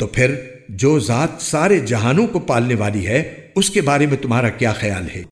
تو پھر جو ذات سارے جہانوں کو پالنے والی ہے، اس کے بارے میں تمہارا کیا خیال ہے؟